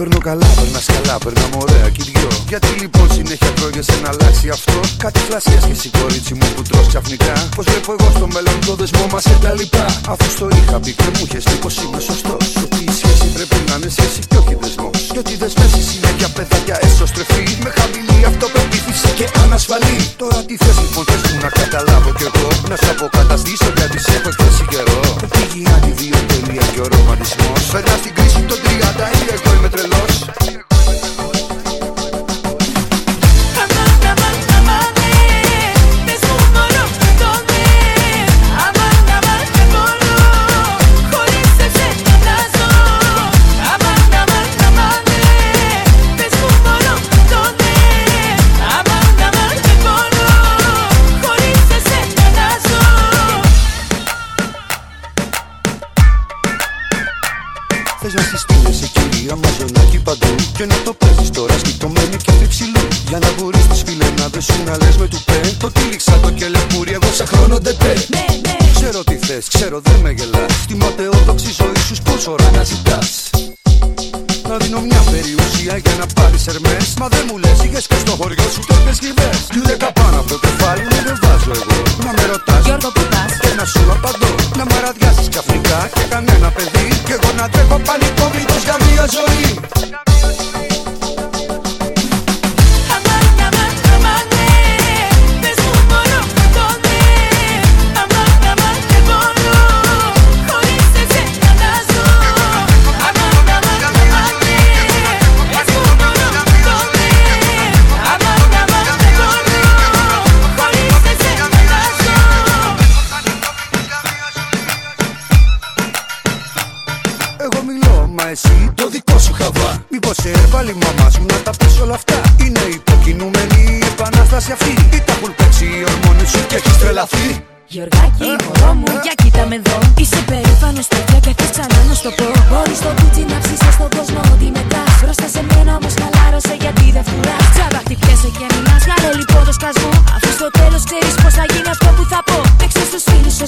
Παίρνω καλά, περνά καλά, περνάμε ωραία κι δυο. Γιατί λοιπόν συνέχεια τρώγεσαι να αλλάξει αυτό; Κάτι φλασιές και εσύ κορίτσι μου που τρως ξαφνικά. Πώς βλέπω εγώ στο μέλλον το δεσμό μας και τα λοιπά. Αφού στο είχα πει και μου είχες πει πως είμαι σωστός. Ότι η σχέση πρέπει να είναι σχέση και όχι δεσμός. Και ότι δεσμεύσεις είναι για παιδάκια εσωστρεφή. Με χαμηλή αυτοπεποίθηση και ανασφαλή. Τώρα τι θες λοιπόν, θες μου να καταλάβω κι εγώ. Να σου αποκαταστήσω συστήνεσαι κυρία μαζονάκι παντού. Και να το παίζεις τώρα σκητωμένη και τριψηλού Για να μπορείς τις φιλενάδες σου να λες με του πέ Το τύλιξα το κελεπούρι εγώ σε χρόνο ντεπέ Ναι, ναι. Ξέρω τι θες, ξέρω δεν με γελάς. Στη ματαιόδοξη ζωή σου πόσο ώρα να ζητάς. Να δίνω μια περιουσία για να πάρεις ερμές. Μα δεν μου λες, είχες και στο χωριό σου τέτοιες χιβές Κι δέκα πάνω από το κεφάλι μου δεν βάζω εγώ. Να με ρωτάς Γιώργο που πας; και να σου απαντώ. Να μ' αραδιάσεις καφνικά και κανένα παιδί. Κι εγώ να τρέχω πανικό μύθος για μια ζωή εσύ το δικό σου χαβά Μήπως σε έβαλε η μαμά σου να τα πεις όλα αυτά; Είναι υποκινούμενη η επανάσταση αυτή Ή τα έχουν παίξει οι ορμόνες σου και έχεις τρελαθεί; Γιωργάκη, ε. μωρό μου, για κοίτα με εδώ. Είσαι περήφανος παιδιά και θε ξανά να στο πω. Μπορείς το κούτσι να ψήσεις στον κόσμο ότι μετά. Μπροστά σε μένα όμως χαλάρωσε γιατί δεν φουρά. Τσάμπα χτυπιέσαι και μιλά. Κάνε λοιπόν το σκασμό. Αφού στο τέλος ξέρεις πώς θα γίνει αυτό που θα πω. Παίξε στους φίλους σου